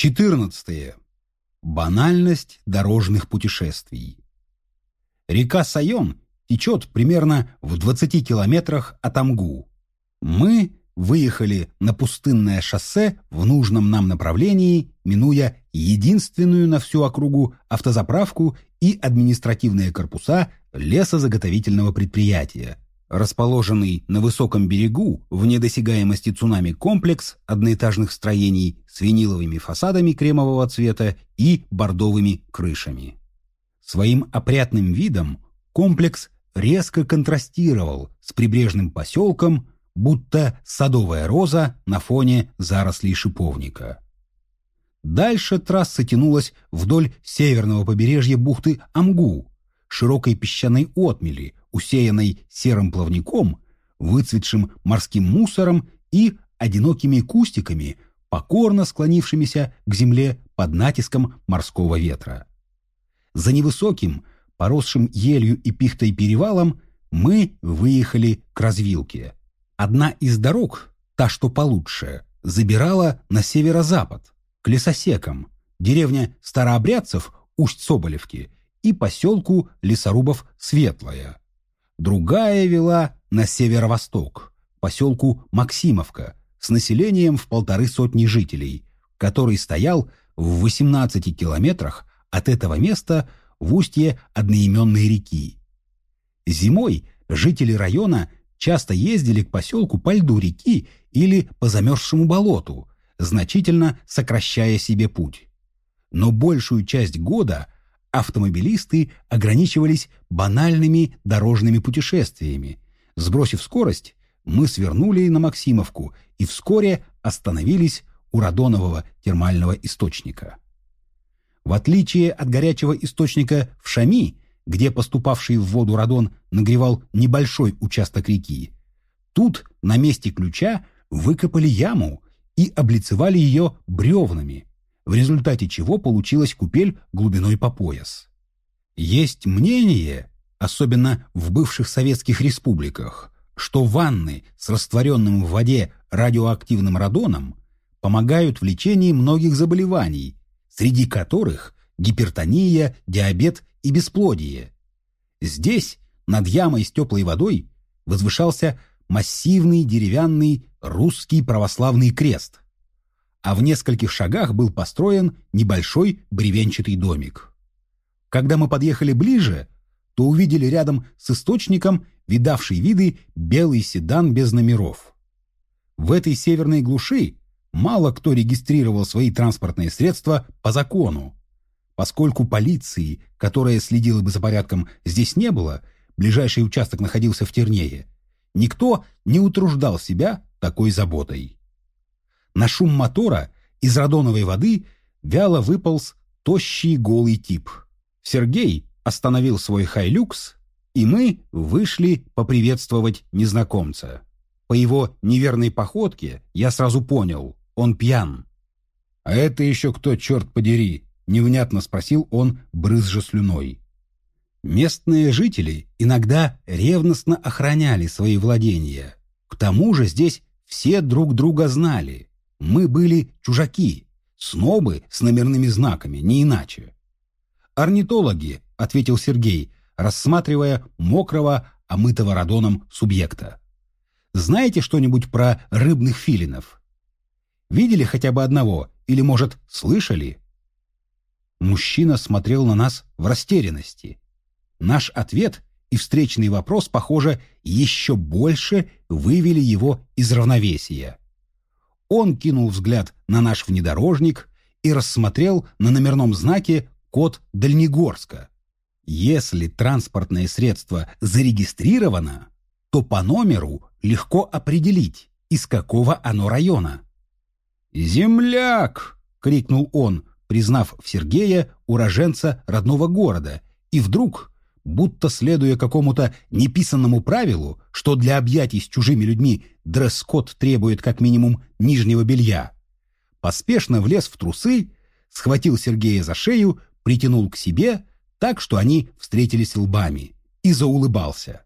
14. Банальность дорожных путешествий. Река Сайон течет примерно в 20 километрах от Амгу. Мы выехали на пустынное шоссе в нужном нам направлении, минуя единственную на всю округу автозаправку и административные корпуса лесозаготовительного предприятия, Расположенный на высоком берегу, в недосягаемости цунами комплекс одноэтажных строений с виниловыми фасадами кремового цвета и бордовыми крышами. Своим опрятным видом комплекс резко контрастировал с прибрежным поселком, будто садовая роза на фоне зарослей шиповника. Дальше трасса тянулась вдоль северного побережья бухты Амгу, широкой песчаной отмели, усеянной серым плавником, выцветшим морским мусором и одинокими кустиками, покорно склонившимися к земле под натиском морского ветра. За невысоким, поросшим елью и пихтой перевалом мы выехали к развилке. Одна из дорог, та, что получше, забирала на северо-запад, к лесосекам, деревня Старообрядцев, Усть-Соболевки и поселку лесорубов Светлая. Другая вела на северо-восток, поселку Максимовка, с населением в полторы сотни жителей, который стоял в 18 километрах от этого места в устье одноименной реки. Зимой жители района часто ездили к поселку по льду реки или по замерзшему болоту, значительно сокращая себе путь. Но большую часть года – автомобилисты ограничивались банальными дорожными путешествиями. Сбросив скорость, мы свернули на Максимовку и вскоре остановились у радонового термального источника. В отличие от горячего источника в Шами, где поступавший в воду радон нагревал небольшой участок реки, тут на месте ключа выкопали яму и облицевали ее бревнами, в результате чего получилась купель глубиной по пояс. Есть мнение, особенно в бывших советских республиках, что ванны с растворенным в воде радиоактивным радоном помогают в лечении многих заболеваний, среди которых гипертония, диабет и бесплодие. Здесь, над ямой с теплой водой, возвышался массивный деревянный русский православный крест – а в нескольких шагах был построен небольшой бревенчатый домик. Когда мы подъехали ближе, то увидели рядом с источником видавший виды белый седан без номеров. В этой северной глуши мало кто регистрировал свои транспортные средства по закону. Поскольку полиции, которая следила бы за порядком, здесь не было, ближайший участок находился в Тернее, никто не утруждал себя такой заботой. На шум мотора из радоновой воды вяло выполз тощий голый тип. Сергей остановил свой хайлюкс, и мы вышли поприветствовать незнакомца. По его неверной походке я сразу понял, он пьян. «А это еще кто, черт подери?» — невнятно спросил он, брызжа слюной. Местные жители иногда ревностно охраняли свои владения. К тому же здесь все друг друга знали. Мы были чужаки, снобы с номерными знаками, не иначе. «Орнитологи», — ответил Сергей, рассматривая мокрого, омытого радоном субъекта. «Знаете что-нибудь про рыбных филинов? Видели хотя бы одного или, может, слышали?» Мужчина смотрел на нас в растерянности. Наш ответ и встречный вопрос, похоже, еще больше вывели его из равновесия. Он кинул взгляд на наш внедорожник и рассмотрел на номерном знаке код Дальнегорска. Если транспортное средство зарегистрировано, то по номеру легко определить, из какого оно района. «Земляк!» — крикнул он, признав в Сергея уроженца родного города, и вдруг будто следуя какому-то неписанному правилу, что для объятий с чужими людьми дресс-код требует как минимум нижнего белья, поспешно влез в трусы, схватил Сергея за шею, притянул к себе, так что они встретились лбами, и заулыбался.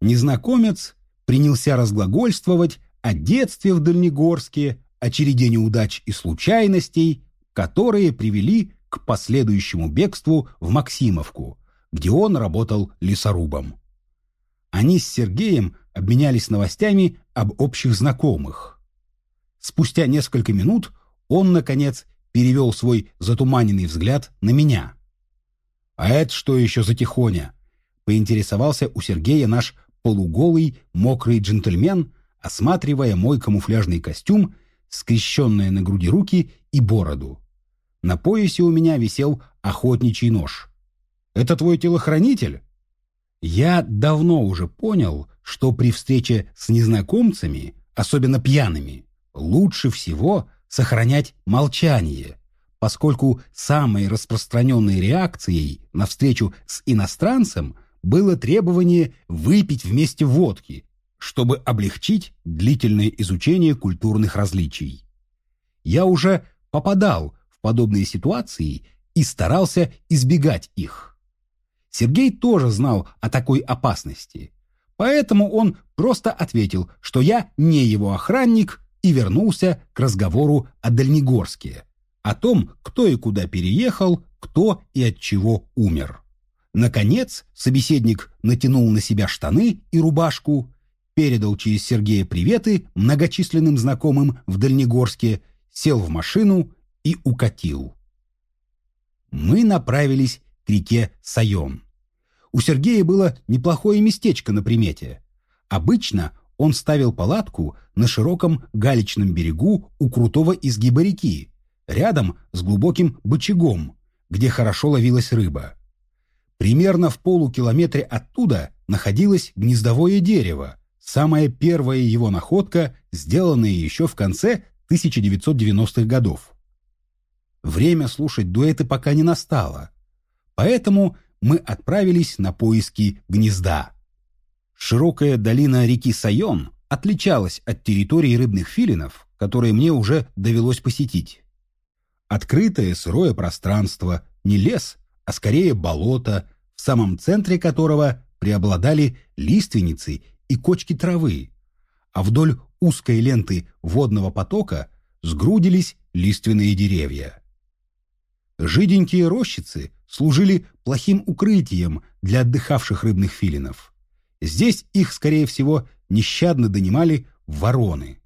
Незнакомец принялся разглагольствовать о детстве в Дальнегорске, о череде неудач и случайностей, которые привели к последующему бегству в Максимовку, где он работал лесорубом. Они с Сергеем обменялись новостями об общих знакомых. Спустя несколько минут он, наконец, перевел свой затуманенный взгляд на меня. «А это что еще за тихоня?» — поинтересовался у Сергея наш полуголый, мокрый джентльмен, осматривая мой камуфляжный костюм, скрещенные на груди руки и бороду. На поясе у меня висел охотничий нож. «Это твой телохранитель?» Я давно уже понял, что при встрече с незнакомцами, особенно пьяными, лучше всего сохранять молчание, поскольку самой распространенной реакцией на встречу с иностранцем было требование выпить вместе водки, чтобы облегчить длительное изучение культурных различий. Я уже попадал в подобные ситуации и старался избегать их. Сергей тоже знал о такой опасности, поэтому он просто ответил, что я не его охранник и вернулся к разговору о Дальнегорске, о том, кто и куда переехал, кто и от чего умер. Наконец, собеседник натянул на себя штаны и рубашку, передал через Сергея приветы многочисленным знакомым в Дальнегорске, сел в машину и укатил. Мы направились к реке Сайон. У Сергея было неплохое местечко на примете. Обычно он ставил палатку на широком галечном берегу у крутого изгиба реки, рядом с глубоким бычагом, где хорошо ловилась рыба. Примерно в полукилометре оттуда находилось гнездовое дерево, самая первая его находка, сделанная еще в конце 1990-х годов. Время слушать дуэты пока не настало, поэтому мы отправились на поиски гнезда. Широкая долина реки Сайон отличалась от территории рыбных филинов, которые мне уже довелось посетить. Открытое сырое пространство, не лес, а скорее болото, в самом центре которого преобладали лиственницы и кочки травы, а вдоль узкой ленты водного потока сгрудились лиственные деревья. Жиденькие рощицы служили плохим укрытием для отдыхавших рыбных филинов. Здесь их, скорее всего, нещадно донимали вороны.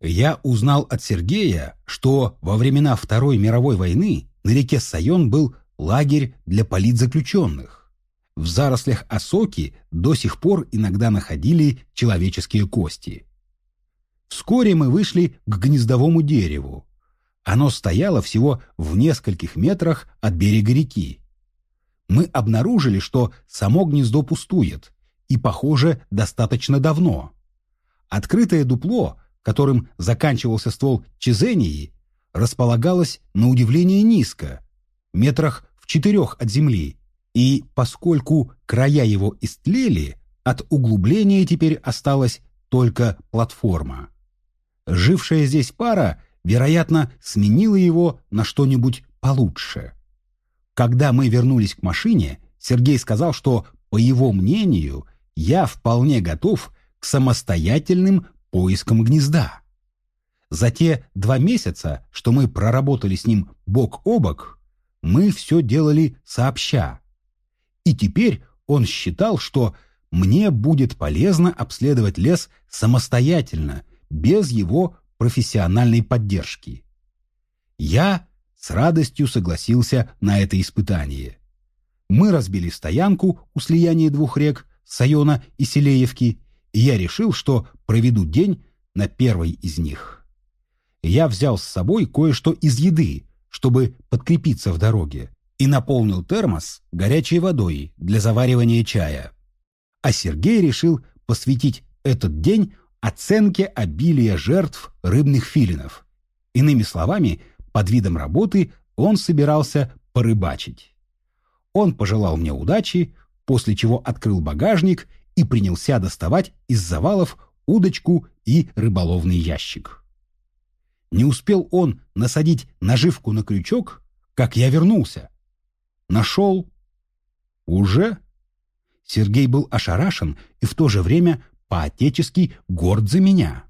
Я узнал от Сергея, что во времена Второй мировой войны на реке Сайон был лагерь для политзаключенных. В зарослях осоки до сих пор иногда находили человеческие кости. Вскоре мы вышли к гнездовому дереву. Оно стояло всего в нескольких метрах от берега реки. Мы обнаружили, что само гнездо пустует, и, похоже, достаточно давно. Открытое дупло, которым заканчивался ствол чезении, располагалось на удивление низко, метрах в четырех от земли, и поскольку края его истлели, от углубления теперь осталась только платформа. Жившая здесь пара, вероятно, сменила его на что-нибудь получше. Когда мы вернулись к машине, Сергей сказал, что, по его мнению, я вполне готов к самостоятельным поискам гнезда. За те два месяца, что мы проработали с ним бок о бок, мы все делали сообща. И теперь он считал, что мне будет полезно обследовать лес самостоятельно, без его профессиональной поддержки. Я с радостью согласился на это испытание. Мы разбили стоянку у слияния двух рек, Сайона и Селеевки, и я решил, что проведу день на первой из них. Я взял с собой кое-что из еды, чтобы подкрепиться в дороге, и наполнил термос горячей водой для заваривания чая. А Сергей решил посвятить этот день оценке обилия жертв рыбных филинов. Иными словами, под видом работы он собирался порыбачить. Он пожелал мне удачи, после чего открыл багажник и принялся доставать из завалов удочку и рыболовный ящик. Не успел он насадить наживку на крючок, как я вернулся. Нашел. Уже? Сергей был ошарашен и в то же время по-отечески горд за меня.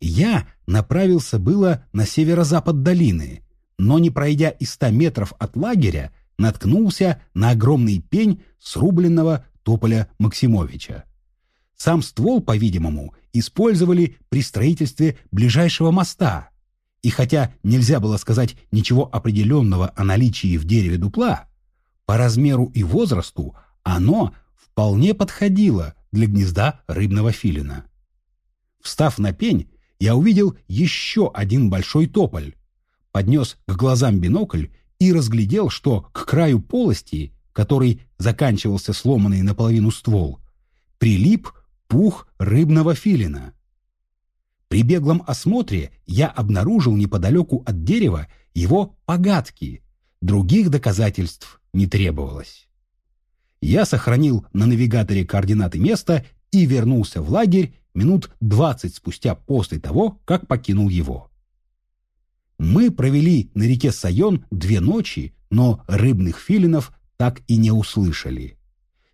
Я направился было на северо-запад долины, но не пройдя и ста метров от лагеря, наткнулся на огромный пень срубленного тополя Максимовича. Сам ствол, по-видимому, использовали при строительстве ближайшего моста. И хотя нельзя было сказать ничего определенного о наличии в дереве дупла, по размеру и возрасту оно вполне подходило для гнезда рыбного филина. Встав на пень, я увидел еще один большой тополь, поднес к глазам бинокль и разглядел, что к краю полости, который заканчивался сломанный наполовину ствол, прилип пух рыбного филина. При беглом осмотре я обнаружил неподалеку от дерева его погадки. Других доказательств не требовалось. Я сохранил на навигаторе координаты места и вернулся в лагерь минут двадцать спустя после того, как покинул его. Мы провели на реке Сайон две ночи, но рыбных филинов так и не услышали.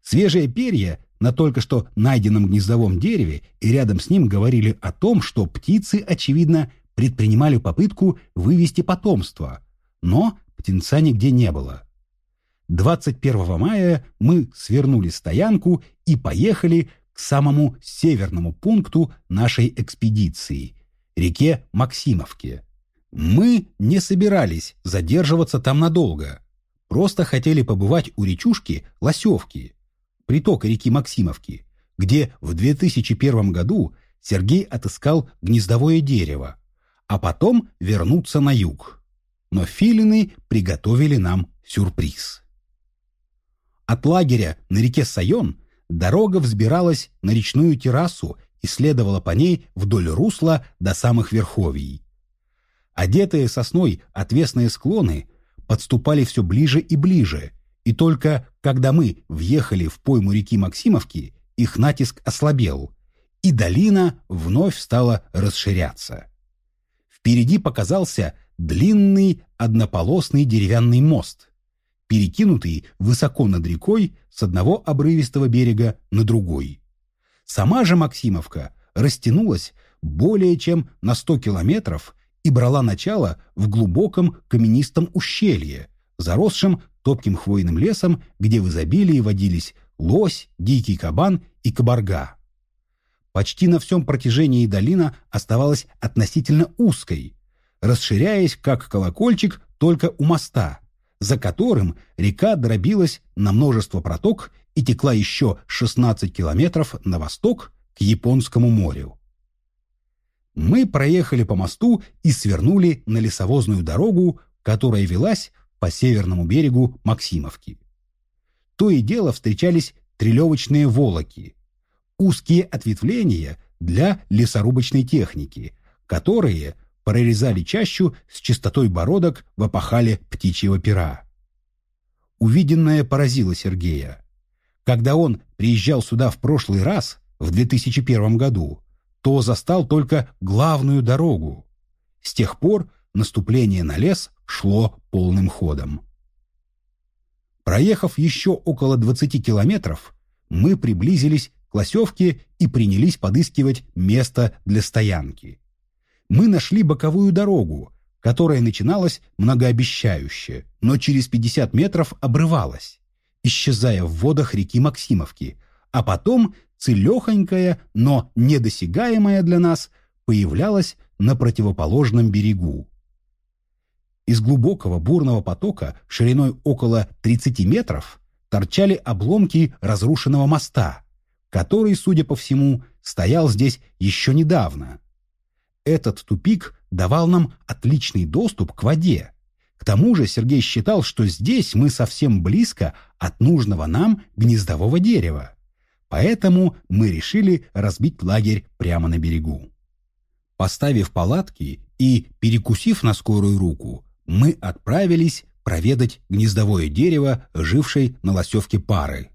Свежие перья на только что найденном гнездовом дереве и рядом с ним говорили о том, что птицы, очевидно, предпринимали попытку вывести потомство, но птенца нигде не было. 21 мая мы свернули стоянку и поехали к самому северному пункту нашей экспедиции – реке Максимовке. Мы не собирались задерживаться там надолго, просто хотели побывать у речушки Лосевки, притока реки Максимовки, где в 2001 году Сергей отыскал гнездовое дерево, а потом вернуться на юг. Но филины приготовили нам сюрприз. От лагеря на реке Сайон дорога взбиралась на речную террасу и следовала по ней вдоль русла до самых верховий. Одетые сосной отвесные склоны подступали все ближе и ближе, и только когда мы въехали в пойму реки Максимовки, их натиск ослабел, и долина вновь стала расширяться. Впереди показался длинный однополосный деревянный мост, перекинутый высоко над рекой с одного обрывистого берега на другой. Сама же Максимовка растянулась более чем на 100 километров и брала начало в глубоком каменистом ущелье, заросшем топким хвойным лесом, где в изобилии водились лось, дикий кабан и кабарга. Почти на всем протяжении долина оставалась относительно узкой, расширяясь как колокольчик только у моста, за которым река дробилась на множество проток и текла еще 16 километров на восток к Японскому морю. Мы проехали по мосту и свернули на лесовозную дорогу, которая велась по северному берегу Максимовки. То и дело встречались трелевочные волоки, узкие ответвления для лесорубочной техники, которые прорезали чащу с частотой бородок в опахале птичьего пера. Увиденное поразило Сергея. Когда он приезжал сюда в прошлый раз, в 2001 году, то застал только главную дорогу. С тех пор наступление на лес шло полным ходом. Проехав еще около 20 километров, мы приблизились к Лосевке и принялись подыскивать место для стоянки. Мы нашли боковую дорогу, которая начиналась многообещающе, но через 50 метров обрывалась, исчезая в водах реки Максимовки, а потом целехонькая, но недосягаемая для нас, появлялась на противоположном берегу. Из глубокого бурного потока шириной около 30 метров торчали обломки разрушенного моста, который, судя по всему, стоял здесь еще недавно. Этот тупик давал нам отличный доступ к воде. К тому же Сергей считал, что здесь мы совсем близко от нужного нам гнездового дерева. Поэтому мы решили разбить лагерь прямо на берегу. Поставив палатки и перекусив на скорую руку, мы отправились проведать гнездовое дерево, жившей на лосевке пары.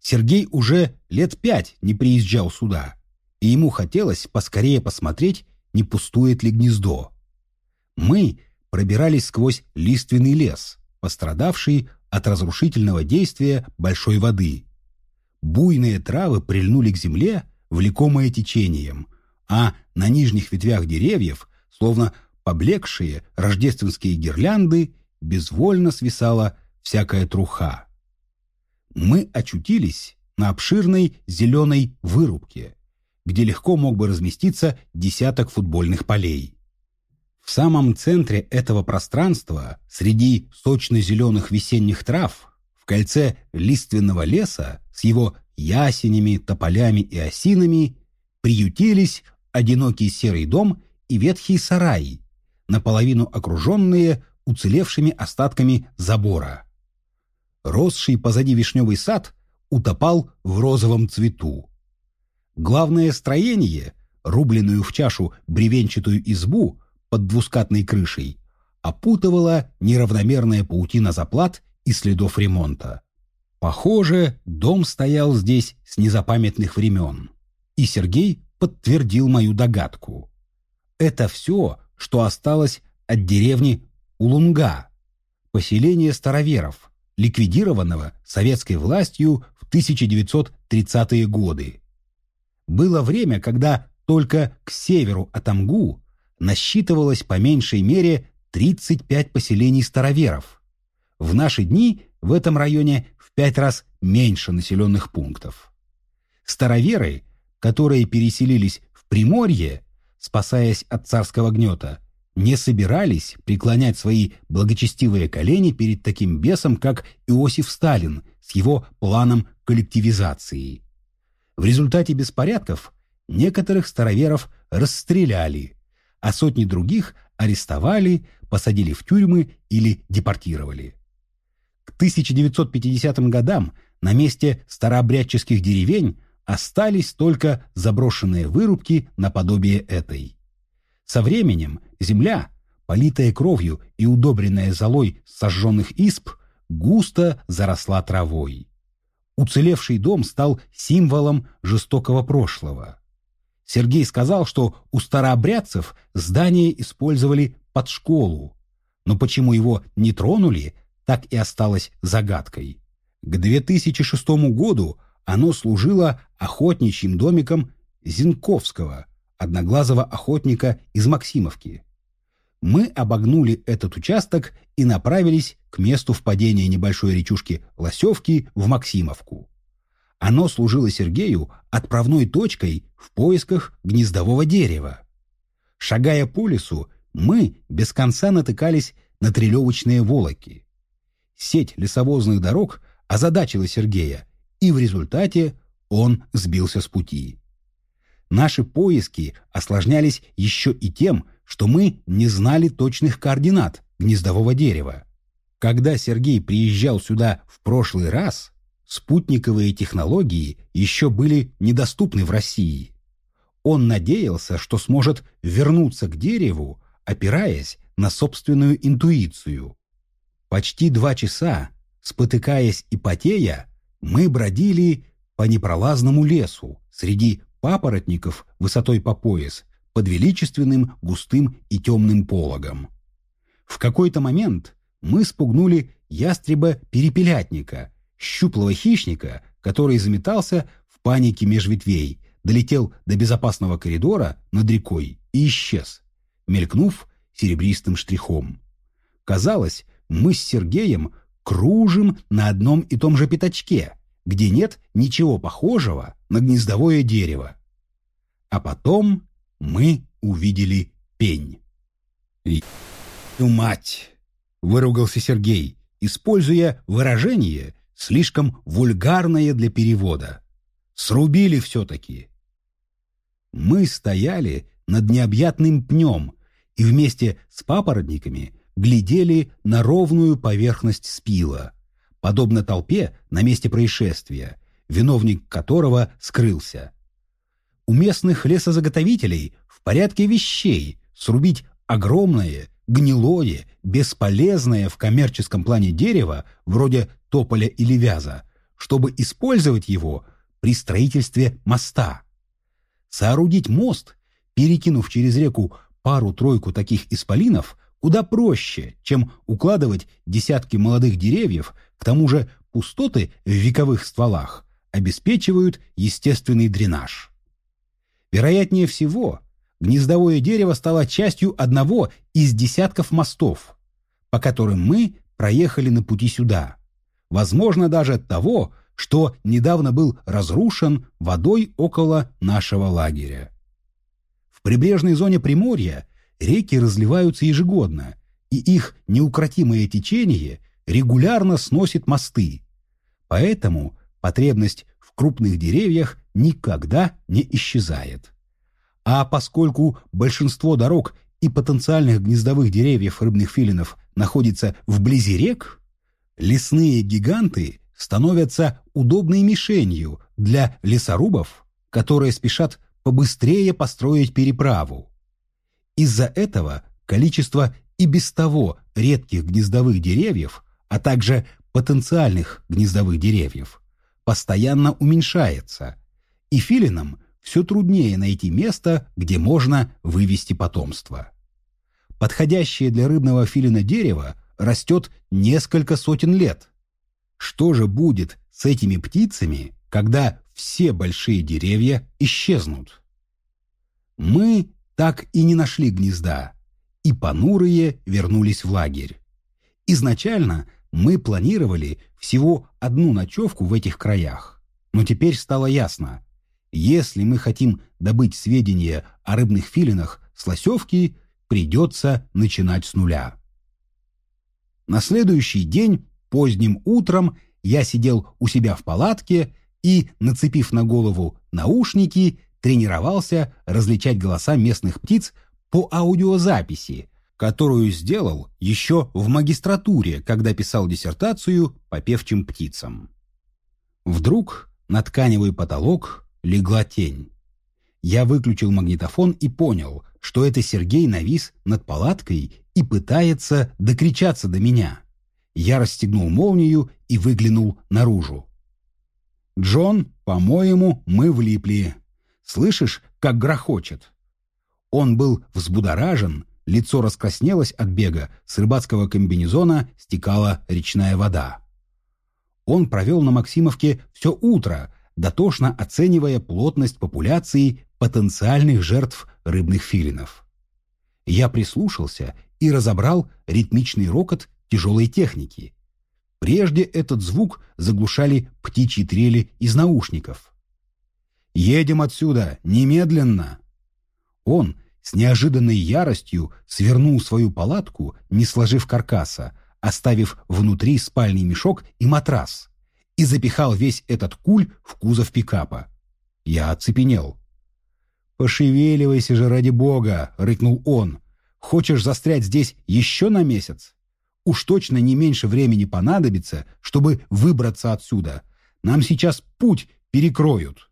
Сергей уже лет пять не приезжал сюда, и ему хотелось поскорее посмотреть, не пустует ли гнездо. Мы пробирались сквозь лиственный лес, пострадавший от разрушительного действия большой воды. Буйные травы прильнули к земле, влекомые течением, а на нижних ветвях деревьев, словно поблекшие рождественские гирлянды, безвольно свисала всякая труха. Мы очутились на обширной зеленой вырубке, где легко мог бы разместиться десяток футбольных полей. В самом центре этого пространства, среди сочно-зеленых весенних трав, в кольце лиственного леса с его ясенями, тополями и осинами, приютились одинокий серый дом и ветхий сарай, наполовину окруженные уцелевшими остатками забора. Росший позади вишневый сад утопал в розовом цвету. Главное строение, рубленную в чашу бревенчатую избу под двускатной крышей, опутывала неравномерная паутина заплат и следов ремонта. Похоже, дом стоял здесь с незапамятных времен. И Сергей подтвердил мою догадку. Это все, что осталось от деревни Улунга, поселения староверов, ликвидированного советской властью в 1930-е годы. Было время, когда только к северу от Амгу насчитывалось по меньшей мере 35 поселений староверов. В наши дни в этом районе в пять раз меньше населенных пунктов. Староверы, которые переселились в Приморье, спасаясь от царского гнета, не собирались преклонять свои благочестивые колени перед таким бесом, как Иосиф Сталин с его планом коллективизации. В результате беспорядков некоторых староверов расстреляли, а сотни других арестовали, посадили в тюрьмы или депортировали. К 1950 годам на месте старообрядческих деревень остались только заброшенные вырубки наподобие этой. Со временем земля, политая кровью и удобренная золой сожженных исп, густо заросла травой. Уцелевший дом стал символом жестокого прошлого. Сергей сказал, что у старообрядцев здание использовали под школу, но почему его не тронули, так и осталось загадкой. К 2006 году оно служило охотничьим домиком Зинковского, одноглазого охотника из Максимовки. Мы обогнули этот участок и направились к месту впадения небольшой речушки Лосевки в Максимовку. Оно служило Сергею отправной точкой в поисках гнездового дерева. Шагая по лесу, мы без конца натыкались на трелевочные волоки. Сеть лесовозных дорог озадачила Сергея, и в результате он сбился с пути. Наши поиски осложнялись еще и тем, что мы не знали точных координат гнездового дерева. Когда Сергей приезжал сюда в прошлый раз, спутниковые технологии еще были недоступны в России. Он надеялся, что сможет вернуться к дереву, опираясь на собственную интуицию. Почти два часа, спотыкаясь и потея, мы бродили по непролазному лесу среди папоротников высотой по пояс под величественным густым и темным пологом. В какой-то момент мы спугнули ястреба-перепелятника, щуплого хищника, который заметался в панике меж ветвей, долетел до безопасного коридора над рекой и исчез, мелькнув серебристым штрихом. Казалось, мы с Сергеем кружим на одном и том же пятачке, где нет ничего похожего на гнездовое дерево. А потом мы увидели пень. мать!» — выругался Сергей, используя выражение, слишком вульгарное для перевода. «Срубили все-таки!» Мы стояли над необъятным пнем и вместе с папоротниками глядели на ровную поверхность спила, подобно толпе на месте происшествия, виновник которого скрылся. У местных лесозаготовителей в порядке вещей срубить огромное, гнилое, бесполезное в коммерческом плане дерево, вроде тополя или вяза, чтобы использовать его при строительстве моста. Соорудить мост, перекинув через реку пару-тройку таких исполинов, куда проще, чем укладывать десятки молодых деревьев, к тому же пустоты в вековых стволах обеспечивают естественный дренаж. Вероятнее всего, гнездовое дерево стало частью одного из десятков мостов, по которым мы проехали на пути сюда. Возможно, даже от того, что недавно был разрушен водой около нашего лагеря. В прибрежной зоне Приморья реки разливаются ежегодно, и их неукротимое течение регулярно сносит мосты. Поэтому потребность крупных деревьях никогда не исчезает. А поскольку большинство дорог и потенциальных гнездовых деревьев рыбных филинов находится вблизи рек, лесные гиганты становятся удобной мишенью для лесорубов, которые спешат побыстрее построить переправу. Из-за этого количество и без того редких гнездовых деревьев, а также потенциальных гнездовых деревьев, постоянно уменьшается, и филинам все труднее найти место, где можно вывести потомство. Подходящее для рыбного филина дерево растет несколько сотен лет. Что же будет с этими птицами, когда все большие деревья исчезнут? Мы так и не нашли гнезда, и понурые вернулись в лагерь. Изначально мы планировали всего одну ночевку в этих краях, но теперь стало ясно, если мы хотим добыть сведения о рыбных филинах с лосевки, придется начинать с нуля. На следующий день, поздним утром, я сидел у себя в палатке и, нацепив на голову наушники, тренировался различать голоса местных птиц по аудиозаписи, которую сделал еще в магистратуре, когда писал диссертацию по певчим птицам. Вдруг на тканевый потолок легла тень. Я выключил магнитофон и понял, что это Сергей навис над палаткой и пытается докричаться до меня. Я расстегнул молнию и выглянул наружу. «Джон, по-моему, мы влипли. Слышишь, как грохочет?» Он был взбудоражен, лицо раскраснелось от бега, с рыбацкого комбинезона стекала речная вода. Он провел на Максимовке все утро, дотошно оценивая плотность популяции потенциальных жертв рыбных филинов. Я прислушался и разобрал ритмичный рокот тяжелой техники. Прежде этот звук заглушали птичьи трели из наушников. «Едем отсюда, немедленно!» Он с неожиданной яростью свернул свою палатку, не сложив каркаса, оставив внутри спальный мешок и матрас, и запихал весь этот куль в кузов пикапа. Я оцепенел. «Пошевеливайся же ради бога!» — рыкнул он. «Хочешь застрять здесь еще на месяц? Уж точно не меньше времени понадобится, чтобы выбраться отсюда. Нам сейчас путь перекроют».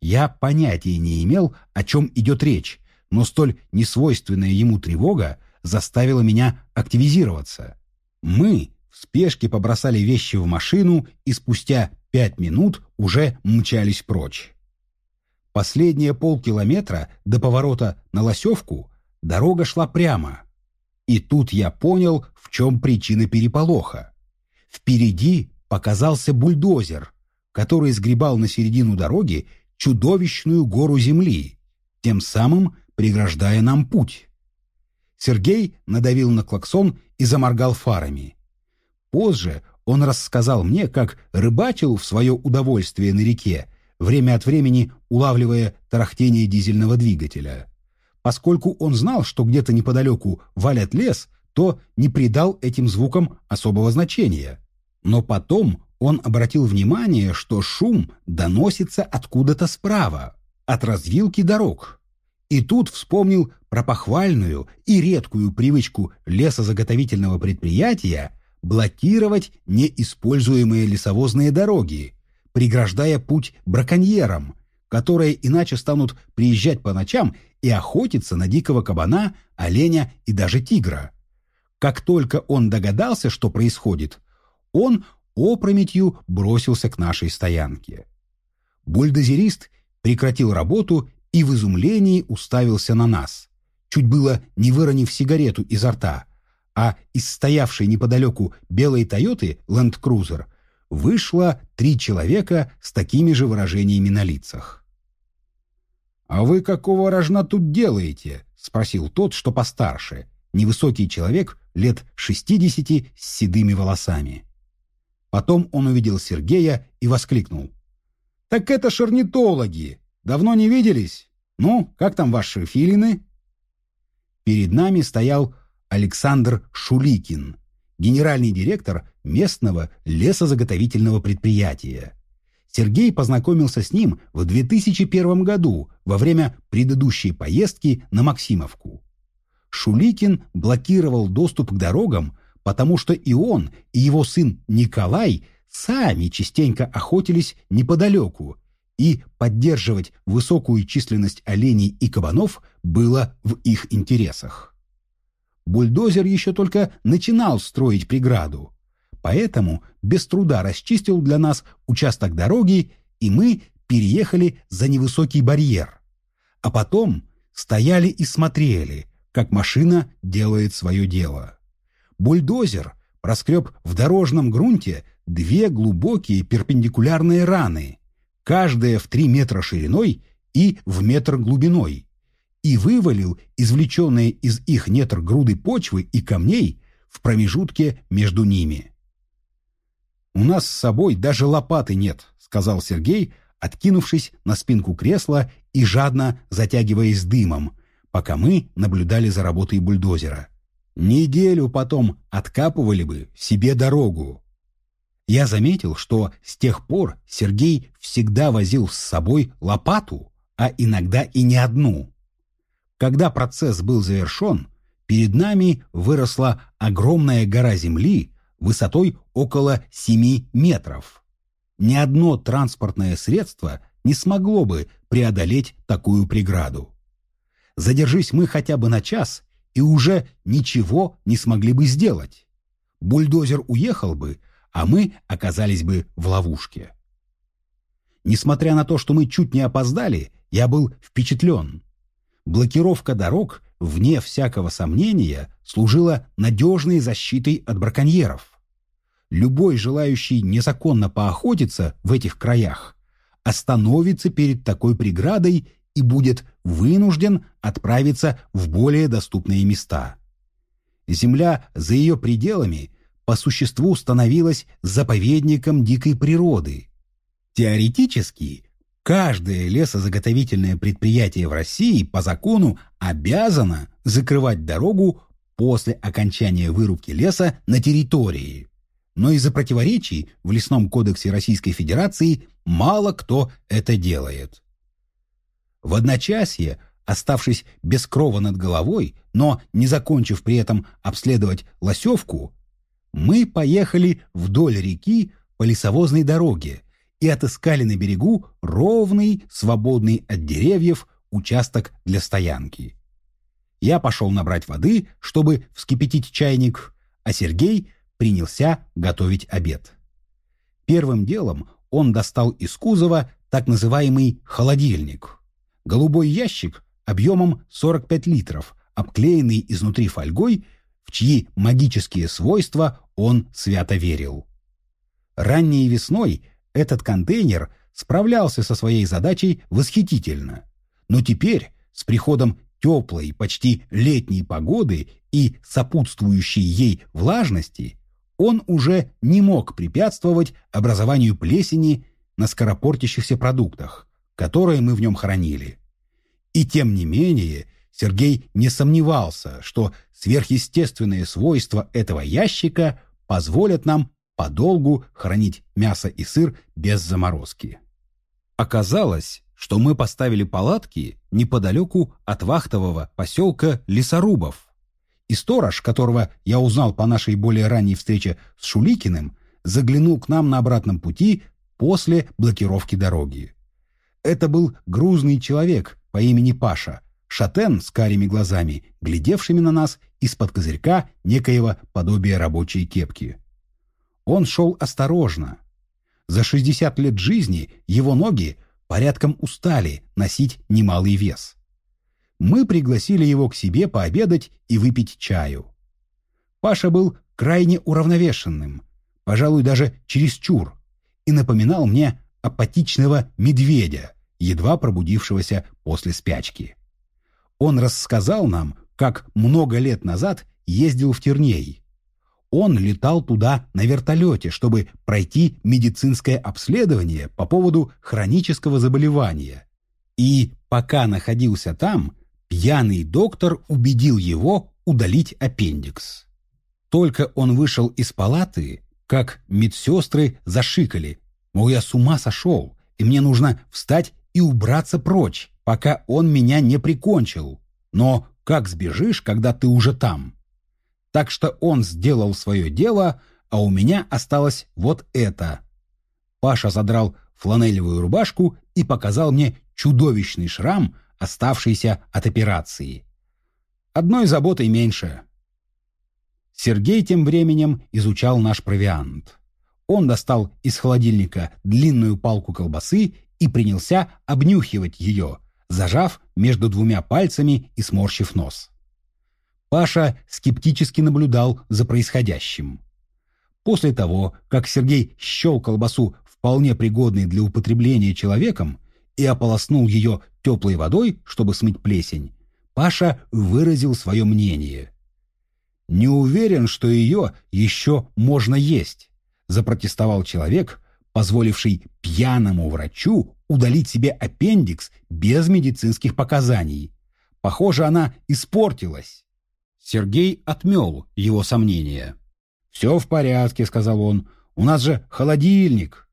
Я понятия не имел, о чем идет речь, но столь несвойственная ему тревога заставила меня активизироваться. Мы в спешке побросали вещи в машину и спустя пять минут уже мчались прочь. Последние полкилометра до поворота на Лосевку дорога шла прямо. И тут я понял, в чем причина переполоха. Впереди показался бульдозер, который сгребал на середину дороги чудовищную гору земли, тем самым преграждая нам путь. Сергей надавил на клаксон и заморгал фарами. Позже он рассказал мне, как рыбачил в свое удовольствие на реке, время от времени улавливая тарахтение дизельного двигателя. Поскольку он знал, что где-то неподалеку валят лес, то не придал этим звукам особого значения. Но потом он обратил внимание, что шум доносится откуда-то справа, от развилки дорог. И тут вспомнил про похвальную и редкую привычку лесозаготовительного предприятия блокировать неиспользуемые лесовозные дороги, преграждая путь браконьерам, которые иначе станут приезжать по ночам и охотиться на дикого кабана, оленя и даже тигра. Как только он догадался, что происходит, он опрометью бросился к нашей стоянке. Бульдозерист прекратил работу и в изумлении уставился на нас, чуть было не выронив сигарету изо рта, а из стоявшей неподалеку белой «Тойоты» Land Cruiser вышло три человека с такими же выражениями на лицах. «А вы какого рожна тут делаете?» — спросил тот, что постарше, невысокий человек лет шестидесяти с седыми волосами. Потом он увидел Сергея и воскликнул. «Так это шарнитологи! Давно не виделись? Ну, как там ваши филины?» Перед нами стоял Александр Шуликин, генеральный директор местного лесозаготовительного предприятия. Сергей познакомился с ним в 2001 году во время предыдущей поездки на Максимовку. Шуликин блокировал доступ к дорогам, потому что и он, и его сын Николай сами частенько охотились неподалеку, и поддерживать высокую численность оленей и кабанов было в их интересах. Бульдозер еще только начинал строить преграду, Поэтому без труда расчистил для нас участок дороги, и мы переехали за невысокий барьер. А потом стояли и смотрели, как машина делает свое дело. Бульдозер проскреб в дорожном грунте две глубокие перпендикулярные раны, каждая в три метра шириной и в метр глубиной, и вывалил извлеченные из их недр груды почвы и камней в промежутке между ними. «У нас с собой даже лопаты нет», — сказал Сергей, откинувшись на спинку кресла и жадно затягиваясь дымом, пока мы наблюдали за работой бульдозера. Неделю потом откапывали бы себе дорогу. Я заметил, что с тех пор Сергей всегда возил с собой лопату, а иногда и не одну. Когда процесс был завершен, перед нами выросла огромная гора земли, высотой около 7 метров. Ни одно транспортное средство не смогло бы преодолеть такую преграду. Задержись мы хотя бы на час, и уже ничего не смогли бы сделать. Бульдозер уехал бы, а мы оказались бы в ловушке. Несмотря на то, что мы чуть не опоздали, я был впечатлен. Блокировка дорог, вне всякого сомнения, служила надежной защитой от браконьеров любой желающий незаконно поохотиться в этих краях остановится перед такой преградой и будет вынужден отправиться в более доступные места. Земля за ее пределами по существу становилась заповедником дикой природы. Теоретически, каждое лесозаготовительное предприятие в России по закону обязано закрывать дорогу после окончания вырубки леса на территории но из-за противоречий в Лесном кодексе Российской Федерации мало кто это делает. В одночасье, оставшись без крова над головой, но не закончив при этом обследовать Лосевку, мы поехали вдоль реки по лесовозной дороге и отыскали на берегу ровный, свободный от деревьев участок для стоянки. Я пошел набрать воды, чтобы вскипятить чайник, а Сергей принялся готовить обед. Первым делом он достал из кузова так называемый холодильник. Голубой ящик объемом 45 литров, обклеенный изнутри фольгой, в чьи магические свойства он свято верил. Ранней весной этот контейнер справлялся со своей задачей восхитительно. Но теперь, с приходом теплой, почти летней погоды и сопутствующей ей влажности, он уже не мог препятствовать образованию плесени на скоропортящихся продуктах, которые мы в нем хранили. И тем не менее Сергей не сомневался, что сверхъестественные свойства этого ящика позволят нам подолгу хранить мясо и сыр без заморозки. Оказалось, что мы поставили палатки неподалеку от вахтового поселка Лесорубов, и сторож, которого я узнал по нашей более ранней встрече с Шуликиным, заглянул к нам на обратном пути после блокировки дороги. Это был грузный человек по имени Паша, шатен с карими глазами, глядевшими на нас из-под козырька некоего подобия рабочей кепки. Он шел осторожно. За 60 лет жизни его ноги порядком устали носить немалый вес мы пригласили его к себе пообедать и выпить чаю. Паша был крайне уравновешенным, пожалуй, даже чересчур, и напоминал мне апатичного медведя, едва пробудившегося после спячки. Он рассказал нам, как много лет назад ездил в Терней. Он летал туда на вертолете, чтобы пройти медицинское обследование по поводу хронического заболевания. И пока находился там, пьяный доктор убедил его удалить аппендикс. Только он вышел из палаты, как медсестры зашикали. Мол, я с ума сошел, и мне нужно встать и убраться прочь, пока он меня не прикончил. Но как сбежишь, когда ты уже там? Так что он сделал свое дело, а у меня осталось вот это. Паша задрал фланелевую рубашку и показал мне чудовищный шрам, оставшийся от операции. Одной заботой меньше. Сергей тем временем изучал наш провиант. Он достал из холодильника длинную палку колбасы и принялся обнюхивать ее, зажав между двумя пальцами и сморщив нос. Паша скептически наблюдал за происходящим. После того, как Сергей щел колбасу вполне пригодной для употребления человеком и ополоснул ее теплой водой, чтобы смыть плесень, Паша выразил свое мнение. «Не уверен, что ее еще можно есть», – запротестовал человек, позволивший пьяному врачу удалить себе аппендикс без медицинских показаний. Похоже, она испортилась. Сергей отмел его сомнения. «Все в порядке», — сказал он. «У нас же холодильник».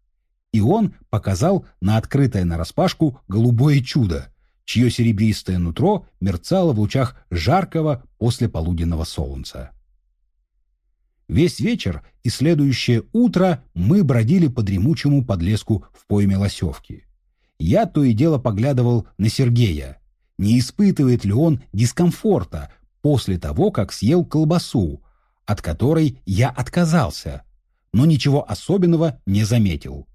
И он показал на открытое нараспашку голубое чудо, чье серебристое нутро мерцало в лучах жаркого послеполуденного солнца. Весь вечер и следующее утро мы бродили по дремучему подлеску в пойме Лосевки. Я то и дело поглядывал на Сергея. Не испытывает ли он дискомфорта после того, как съел колбасу, от которой я отказался, но ничего особенного не заметил.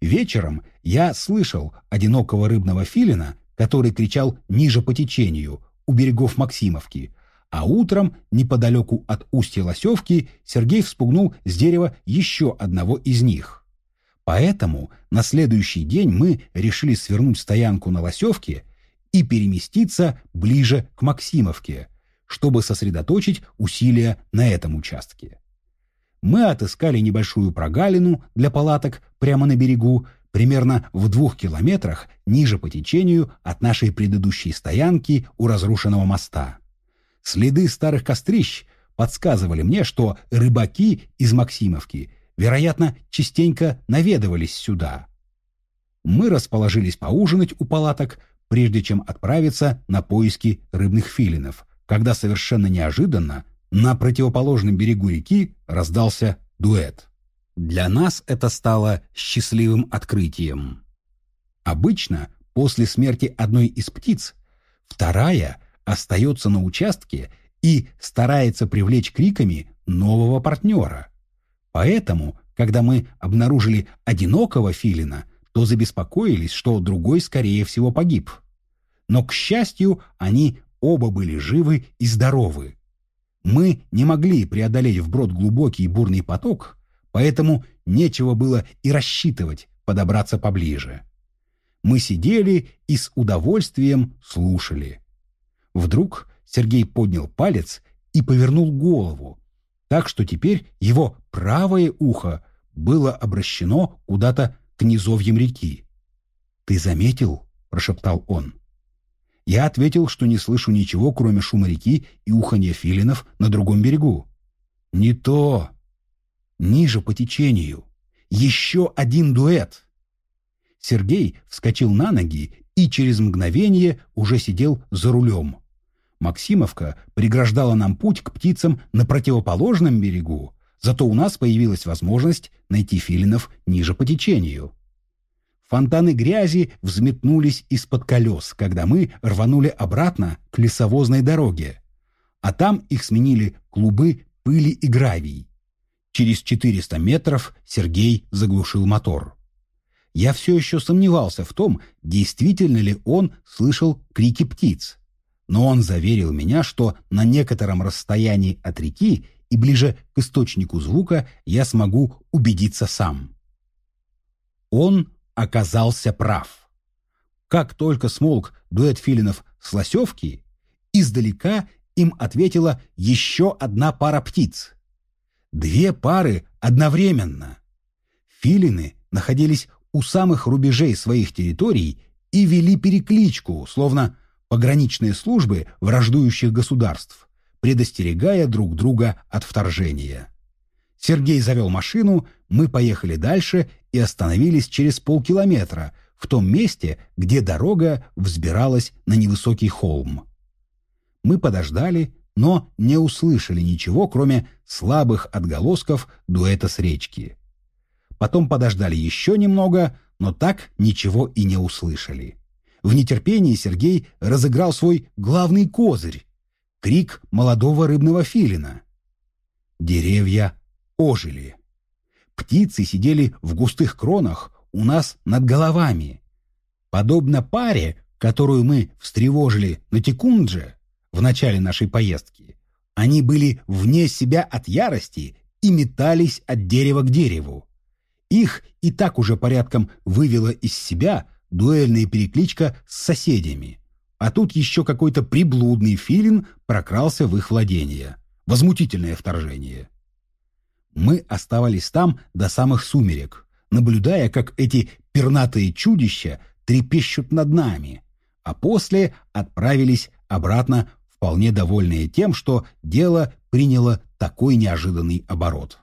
Вечером я слышал одинокого рыбного филина, который кричал ниже по течению, у берегов Максимовки, а утром, неподалеку от устья Лосевки, Сергей вспугнул с дерева еще одного из них. Поэтому на следующий день мы решили свернуть стоянку на Лосевке и переместиться ближе к Максимовке, чтобы сосредоточить усилия на этом участке. Мы отыскали небольшую прогалину для палаток прямо на берегу, примерно в двух километрах ниже по течению от нашей предыдущей стоянки у разрушенного моста. Следы старых кострищ подсказывали мне, что рыбаки из Максимовки, вероятно, частенько наведывались сюда. Мы расположились поужинать у палаток, прежде чем отправиться на поиски рыбных филинов, когда совершенно неожиданно на противоположном берегу реки раздался дуэт. Для нас это стало счастливым открытием. Обычно после смерти одной из птиц вторая остается на участке и старается привлечь криками нового партнера. Поэтому, когда мы обнаружили одинокого филина, то забеспокоились, что другой, скорее всего, погиб. Но, к счастью, они оба были живы и здоровы. Мы не могли преодолеть вброд глубокий бурный поток, поэтому нечего было и рассчитывать подобраться поближе. Мы сидели и с удовольствием слушали. Вдруг Сергей поднял палец и повернул голову, так что теперь его правое ухо было обращено куда-то к низовьям реки. «Ты заметил?» – прошептал он. Я ответил, что не слышу ничего, кроме шума реки и уханья филинов на другом берегу. «Не то!» ниже по течению. Еще один дуэт. Сергей вскочил на ноги и через мгновение уже сидел за рулем. Максимовка преграждала нам путь к птицам на противоположном берегу, зато у нас появилась возможность найти филинов ниже по течению. Фонтаны грязи взметнулись из-под колес, когда мы рванули обратно к лесовозной дороге, а там их сменили клубы пыли и гравий. Через 400 метров Сергей заглушил мотор. Я все еще сомневался в том, действительно ли он слышал крики птиц. Но он заверил меня, что на некотором расстоянии от реки и ближе к источнику звука я смогу убедиться сам. Он оказался прав. Как только смолк дуэт филинов с лосевки, издалека им ответила еще одна пара птиц. Две пары одновременно. Филины находились у самых рубежей своих территорий и вели перекличку, словно пограничные службы враждующих государств, предостерегая друг друга от вторжения. Сергей завел машину, мы поехали дальше и остановились через полкилометра в том месте, где дорога взбиралась на невысокий холм. Мы подождали, но не услышали ничего, кроме слабых отголосков дуэта с речки. Потом подождали еще немного, но так ничего и не услышали. В нетерпении Сергей разыграл свой главный козырь — крик молодого рыбного филина. Деревья ожили. Птицы сидели в густых кронах у нас над головами. Подобно паре, которую мы встревожили на Текундже в начале нашей поездки, они были вне себя от ярости и метались от дерева к дереву. Их и так уже порядком вывела из себя дуэльная перекличка с соседями. А тут еще какой-то приблудный филин прокрался в их владение. Возмутительное вторжение. Мы оставались там до самых сумерек, наблюдая, как эти пернатые чудища трепещут над нами, а после отправились обратно, вполне довольные тем, что дело приняло такой неожиданный оборот.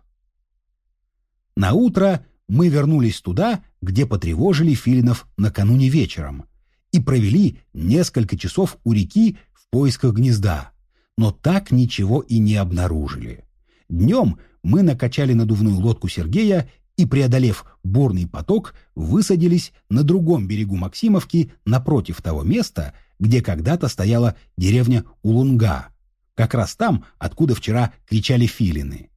На утро мы вернулись туда, где потревожили филинов накануне вечером, и провели несколько часов у реки в поисках гнезда, но так ничего и не обнаружили. Днем мы накачали надувную лодку Сергея и, преодолев бурный поток, высадились на другом берегу Максимовки напротив того места, где когда-то стояла деревня Улунга, как раз там, откуда вчера кричали филины.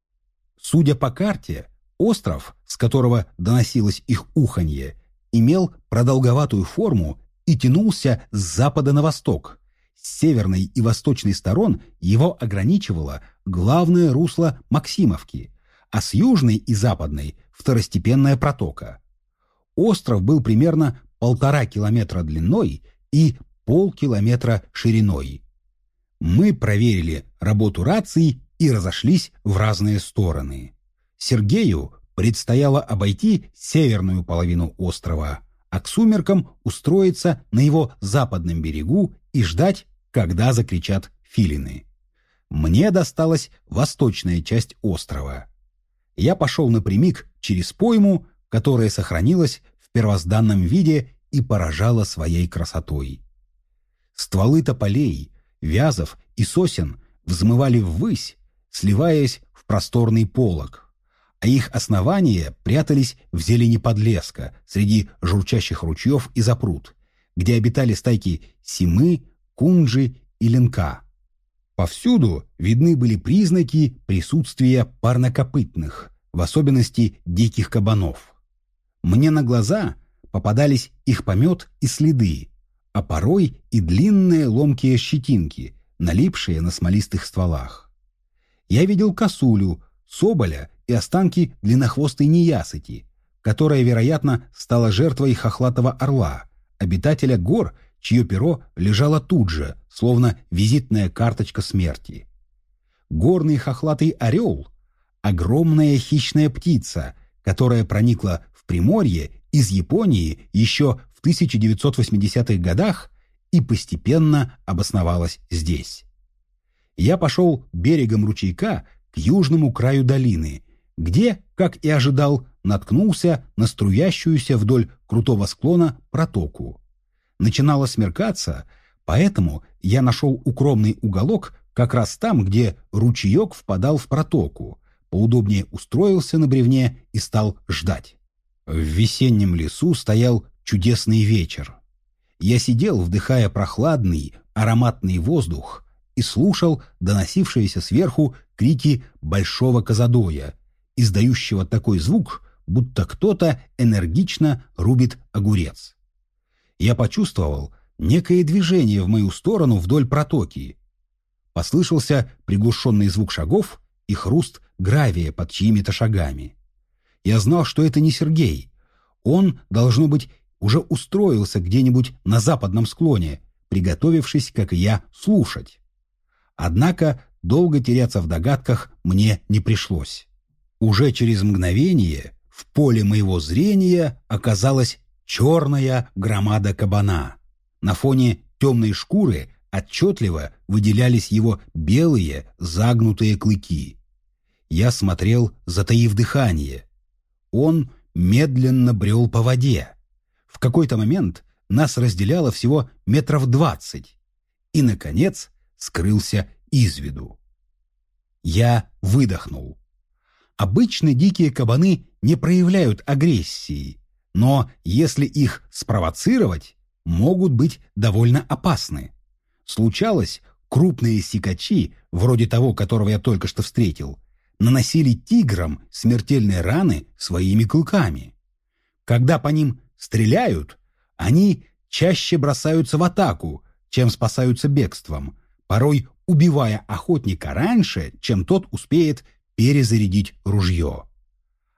Судя по карте, Остров, с которого доносилось их уханье, имел продолговатую форму и тянулся с запада на восток. С северной и восточной сторон его ограничивало главное русло Максимовки, а с южной и западной – второстепенная протока. Остров был примерно полтора километра длиной и полкилометра шириной. Мы проверили работу раций и разошлись в разные стороны. Сергею предстояло обойти северную половину острова, а к сумеркам устроиться на его западном берегу и ждать, когда закричат филины. Мне досталась восточная часть острова. Я пошел напрямик через пойму, которая сохранилась в первозданном виде и поражала своей красотой. Стволы тополей, вязов и сосен взмывали ввысь, сливаясь в просторный полог а их основания прятались в зелени подлеска среди журчащих ручьев и запрут, где обитали стайки симы, кунжи и ленка. Повсюду видны были признаки присутствия парнокопытных, в особенности диких кабанов. Мне на глаза попадались их помет и следы, а порой и длинные ломкие щетинки, налипшие на смолистых стволах. Я видел косулю, соболя и останки длиннохвостой неясыти, которая, вероятно, стала жертвой хохлатого орла, обитателя гор, чье перо лежало тут же, словно визитная карточка смерти. Горный хохлатый орел — огромная хищная птица, которая проникла в Приморье из Японии еще в 1980-х годах и постепенно обосновалась здесь. Я пошел берегом ручейка к южному краю долины где, как и ожидал, наткнулся на струящуюся вдоль крутого склона протоку. Начинало смеркаться, поэтому я нашел укромный уголок как раз там, где ручеек впадал в протоку, поудобнее устроился на бревне и стал ждать. В весеннем лесу стоял чудесный вечер. Я сидел, вдыхая прохладный, ароматный воздух, и слушал доносившиеся сверху крики большого казадоя, издающего такой звук, будто кто-то энергично рубит огурец. Я почувствовал некое движение в мою сторону вдоль протоки. Послышался приглушенный звук шагов и хруст гравия под чьими-то шагами. Я знал, что это не Сергей. Он, должно быть, уже устроился где-нибудь на западном склоне, приготовившись, как и я, слушать. Однако долго теряться в догадках мне не пришлось. Уже через мгновение в поле моего зрения оказалась черная громада кабана. На фоне темной шкуры отчетливо выделялись его белые загнутые клыки. Я смотрел, затаив дыхание. Он медленно брел по воде. В какой-то момент нас разделяло всего метров двадцать. И, наконец, скрылся из виду. Я выдохнул. Обычно дикие кабаны не проявляют агрессии, но если их спровоцировать, могут быть довольно опасны. Случалось, крупные сикачи, вроде того, которого я только что встретил, наносили тиграм смертельные раны своими клыками. Когда по ним стреляют, они чаще бросаются в атаку, чем спасаются бегством, порой убивая охотника раньше, чем тот успеет перезарядить ружье.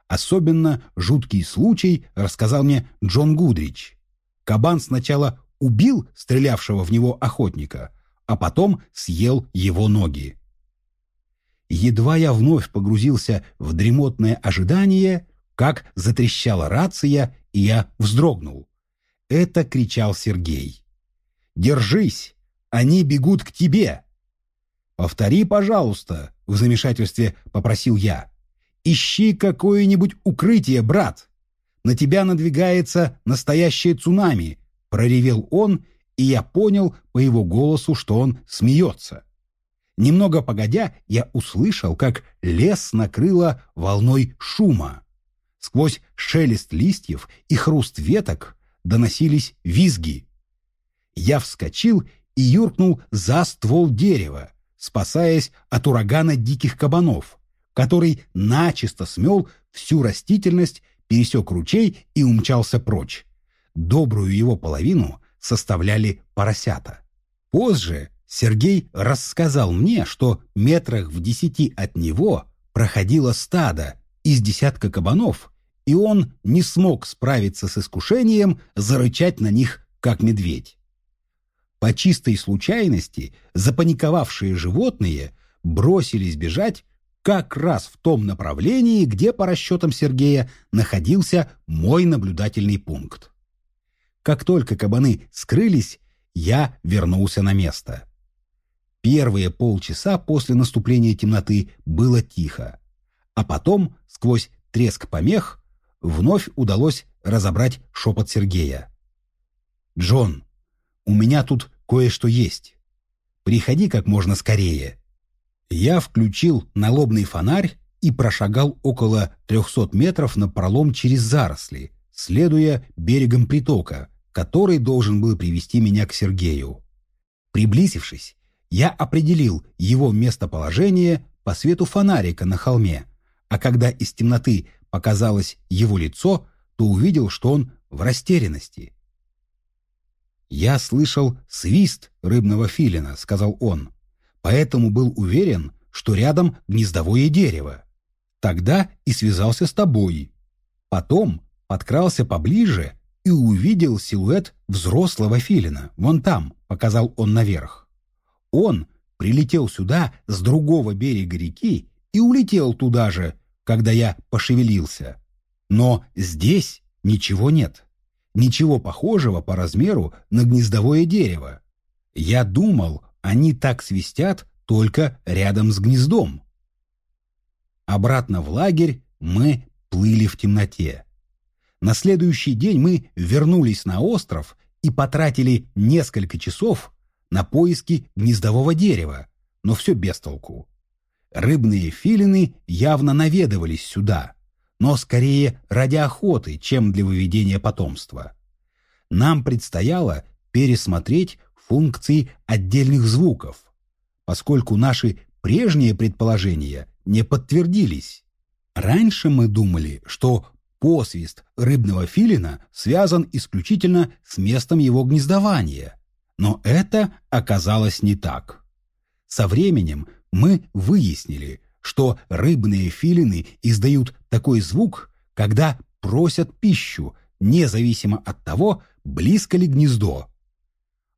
Особенно жуткий случай рассказал мне Джон Гудрич. Кабан сначала убил стрелявшего в него охотника, а потом съел его ноги. Едва я вновь погрузился в дремотное ожидание, как затрещала рация, и я вздрогнул. Это кричал Сергей. «Держись! Они бегут к тебе!» «Повтори, пожалуйста», — в замешательстве попросил я. «Ищи какое-нибудь укрытие, брат! На тебя надвигается настоящее цунами!» — проревел он, и я понял по его голосу, что он смеется. Немного погодя, я услышал, как лес накрыло волной шума. Сквозь шелест листьев и хруст веток доносились визги. Я вскочил и юркнул за ствол дерева, спасаясь от урагана диких кабанов, который начисто смел всю растительность, пересек ручей и умчался прочь. Добрую его половину составляли поросята. Позже Сергей рассказал мне, что метрах в десяти от него проходило стадо из десятка кабанов, и он не смог справиться с искушением зарычать на них, как медведь. По чистой случайности запаниковавшие животные бросились бежать как раз в том направлении, где, по расчетам Сергея, находился мой наблюдательный пункт. Как только кабаны скрылись, я вернулся на место. Первые полчаса после наступления темноты было тихо, а потом, сквозь треск помех, вновь удалось разобрать шепот Сергея. «Джон, у меня тут кое-что есть. Приходи как можно скорее». Я включил налобный фонарь и прошагал около трехсот метров на пролом через заросли, следуя берегом притока, который должен был привести меня к Сергею. Приблизившись, я определил его местоположение по свету фонарика на холме, а когда из темноты показалось его лицо, то увидел, что он в растерянности. «Я слышал свист рыбного филина», — сказал он, «поэтому был уверен, что рядом гнездовое дерево. Тогда и связался с тобой. Потом подкрался поближе и увидел силуэт взрослого филина, вон там», — показал он наверх. Он прилетел сюда с другого берега реки и улетел туда же, когда я пошевелился. Но здесь ничего нет. Ничего похожего по размеру на гнездовое дерево. Я думал, они так свистят только рядом с гнездом. Обратно в лагерь мы плыли в темноте. На следующий день мы вернулись на остров и потратили несколько часов на поиски гнездового дерева, но все без толку. Рыбные филины явно наведывались сюда, но скорее ради охоты, чем для выведения потомства. Нам предстояло пересмотреть функции отдельных звуков, поскольку наши прежние предположения не подтвердились. Раньше мы думали, что посвист рыбного филина связан исключительно с местом его гнездования, но это оказалось не так. Со временем мы выяснили, что рыбные филины издают такой звук, когда просят пищу, независимо от того, близко ли гнездо.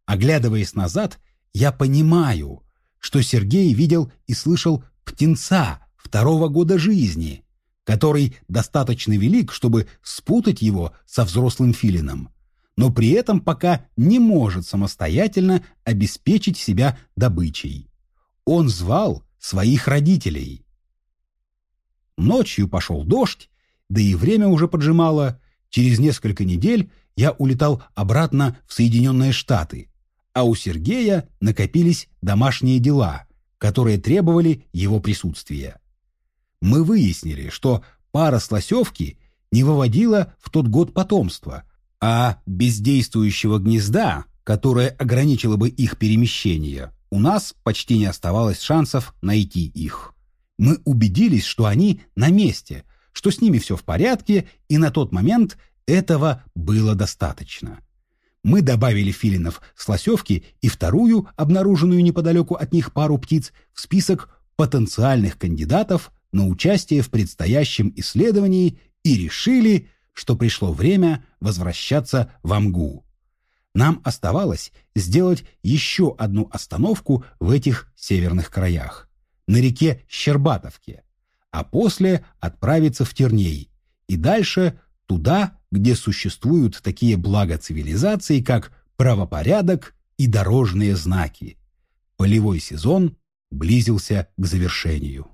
Оглядываясь назад, я понимаю, что Сергей видел и слышал птенца второго года жизни, который достаточно велик, чтобы спутать его со взрослым филином, но при этом пока не может самостоятельно обеспечить себя добычей. Он звал своих родителей. Ночью пошел дождь, да и время уже поджимало. Через несколько недель я улетал обратно в Соединенные Штаты, а у Сергея накопились домашние дела, которые требовали его присутствия. Мы выяснили, что пара сласевки не выводила в тот год потомства, а без действующего гнезда, которое ограничило бы их перемещение, у нас почти не оставалось шансов найти их. Мы убедились, что они на месте, что с ними все в порядке, и на тот момент этого было достаточно. Мы добавили филинов с лосевки и вторую, обнаруженную неподалеку от них пару птиц, в список потенциальных кандидатов на участие в предстоящем исследовании и решили, что пришло время возвращаться в Амгу. Нам оставалось сделать еще одну остановку в этих северных краях, на реке Щербатовке, а после отправиться в Терней и дальше туда, где существуют такие блага цивилизации, как правопорядок и дорожные знаки. Полевой сезон близился к завершению.